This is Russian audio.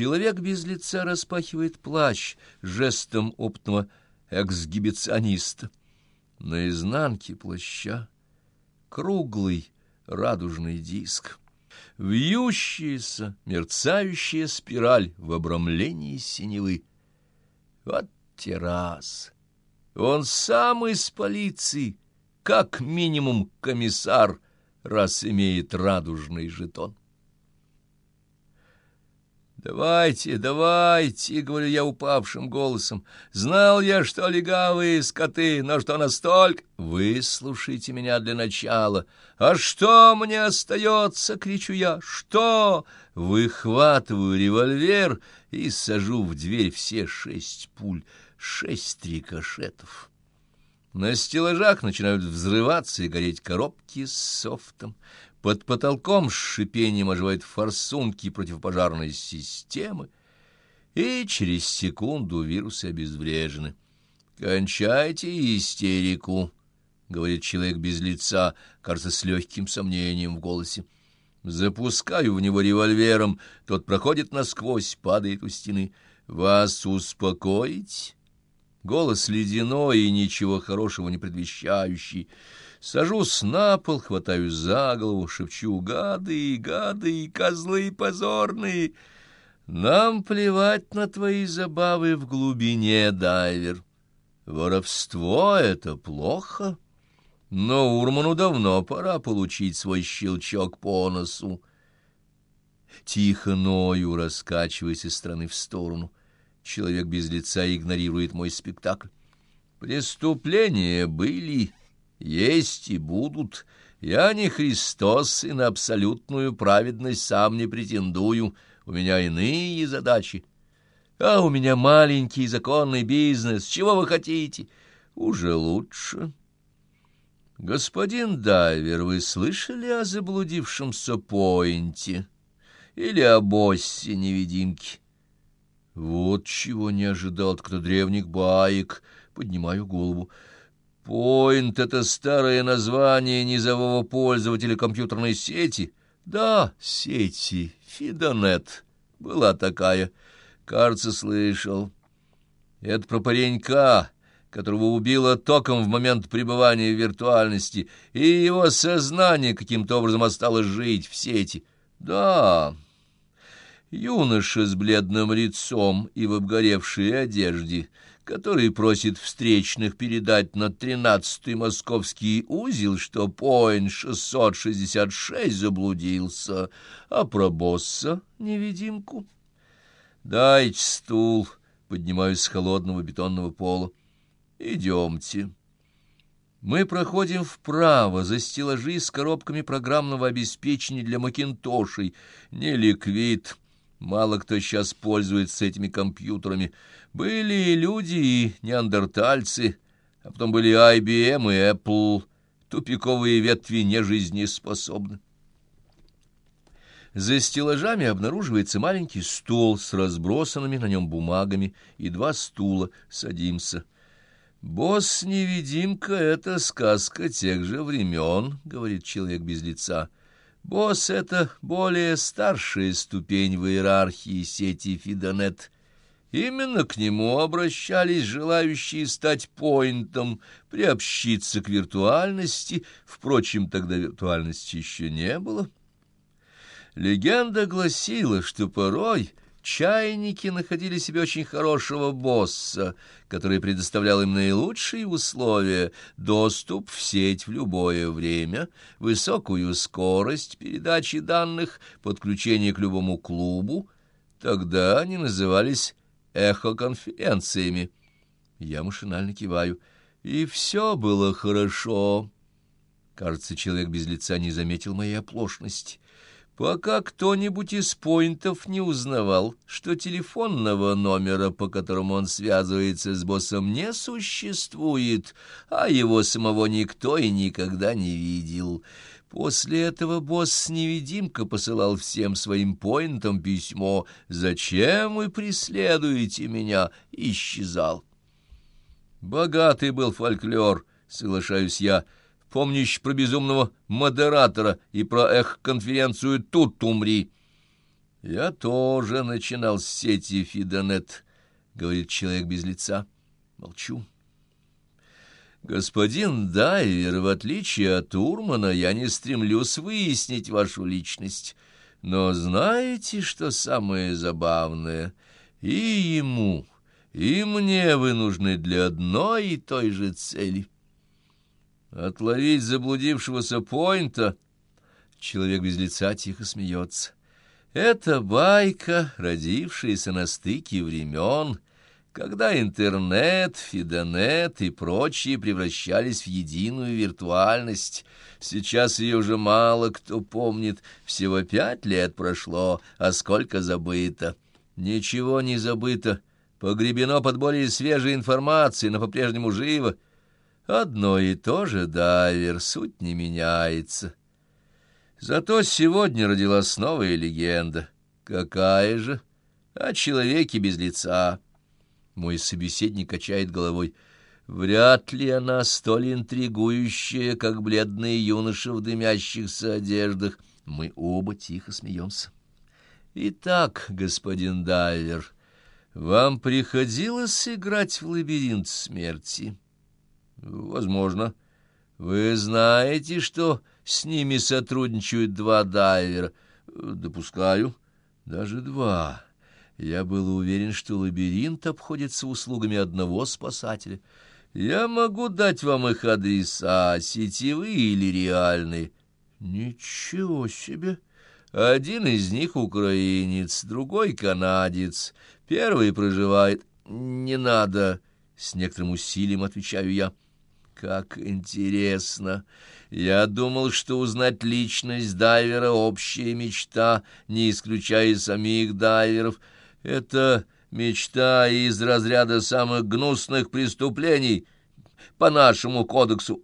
Человек без лица распахивает плащ жестом опытного эксгибициониста. На изнанке плаща круглый радужный диск. Вьющаяся, мерцающая спираль в обрамлении синевы. Вот террас. Он сам из полиции, как минимум комиссар, раз имеет радужный жетон. «Давайте, давайте!» — говорю я упавшим голосом. «Знал я, что легавые скоты, но что настолько...» «Выслушайте меня для начала!» «А что мне остается?» — кричу я. «Что?» Выхватываю револьвер и сажу в дверь все шесть пуль, шесть рикошетов. На стеллажах начинают взрываться и гореть коробки с софтом. Под потолком с шипением оживают форсунки противопожарной системы, и через секунду вирусы обезврежены. «Кончайте истерику», — говорит человек без лица, кажется, с легким сомнением в голосе. Запускаю в него револьвером, тот проходит насквозь, падает у стены. «Вас успокоить?» Голос ледяной и ничего хорошего не предвещающий. Сажусь на пол, хватаюсь за голову, шепчу «Гады, гады, козлы позорные!» Нам плевать на твои забавы в глубине, дайвер. Воровство — это плохо, но Урману давно пора получить свой щелчок по носу. Тихо ною, раскачиваясь из стороны в сторону. Человек без лица игнорирует мой спектакль. Преступления были есть и будут. Я не Христос и на абсолютную праведность сам не претендую. У меня иные задачи. А у меня маленький законный бизнес. Чего вы хотите? Уже лучше. Господин Дайвер, вы слышали о заблудившемся Пойнте? Или о боссе-невидимке? Вот чего не ожидал кто древних баек. Поднимаю голову. Point — это старое название низового пользователя компьютерной сети. Да, сети, Фидонет. Была такая. Кажется, слышал. Это про паренька, которого убило током в момент пребывания в виртуальности, и его сознание каким-то образом осталось жить в сети. Да, юноша с бледным лицом и в обгоревшей одежде — который просит встречных передать на тринадцатый московский узел, что Пойн 666 заблудился, а про босса невидимку. Дайте стул, поднимаюсь с холодного бетонного пола. Идемте. Мы проходим вправо, за стеллажи с коробками программного обеспечения для макинтошей. Не ликвид, Мало кто сейчас пользуется этими компьютерами. Были и люди, и неандертальцы, а потом были IBM и Apple. Тупиковые ветви нежизнеспособны. За стеллажами обнаруживается маленький стол с разбросанными на нем бумагами и два стула. Садимся. «Босс-невидимка — это сказка тех же времен», — говорит человек без лица. Босс — это более старшая ступень в иерархии сети Фидонет. Именно к нему обращались желающие стать поинтом, приобщиться к виртуальности, впрочем, тогда виртуальности еще не было. Легенда гласила, что порой Чайники находили себе очень хорошего босса, который предоставлял им наилучшие условия, доступ в сеть в любое время, высокую скорость передачи данных, подключение к любому клубу. Тогда они назывались эхоконференциями. Я машинально киваю. И все было хорошо. Кажется, человек без лица не заметил моей оплошности пока кто-нибудь из поинтов не узнавал, что телефонного номера, по которому он связывается с боссом, не существует, а его самого никто и никогда не видел. После этого босс-невидимка посылал всем своим поинтам письмо «Зачем вы преследуете меня?» исчезал. Богатый был фольклор, соглашаюсь я, — помнящий про безумного модератора и про эх-конференцию «Тут умри». Я тоже начинал с сети Фидонет, — говорит человек без лица. Молчу. Господин Дайвер, в отличие от Урмана, я не стремлюсь выяснить вашу личность. Но знаете, что самое забавное? И ему, и мне вы нужны для одной и той же цели. Отловить заблудившегося Пойнта... Человек без лица тихо смеется. Это байка, родившаяся на стыке времен, когда интернет, фидонет и прочие превращались в единую виртуальность. Сейчас ее уже мало кто помнит, всего пять лет прошло, а сколько забыто. Ничего не забыто, погребено под более свежей информацией, но по-прежнему живо. Одно и то же, дайвер, суть не меняется. Зато сегодня родилась новая легенда. Какая же? О человеке без лица. Мой собеседник качает головой. Вряд ли она столь интригующая, как бледные юноши в дымящихся одеждах. Мы оба тихо смеемся. Итак, господин Дайвер, вам приходилось играть в лабиринт смерти? Возможно. Вы знаете, что с ними сотрудничают два дайвера? Допускаю. Даже два. Я был уверен, что лабиринт обходится услугами одного спасателя. Я могу дать вам их адреса, сетевые или реальные. Ничего себе! Один из них украинец, другой канадец. Первый проживает... Не надо, с некоторым усилием отвечаю я. Как интересно! Я думал, что узнать личность дайвера — общая мечта, не исключая самих дайверов — это мечта из разряда самых гнусных преступлений по нашему кодексу.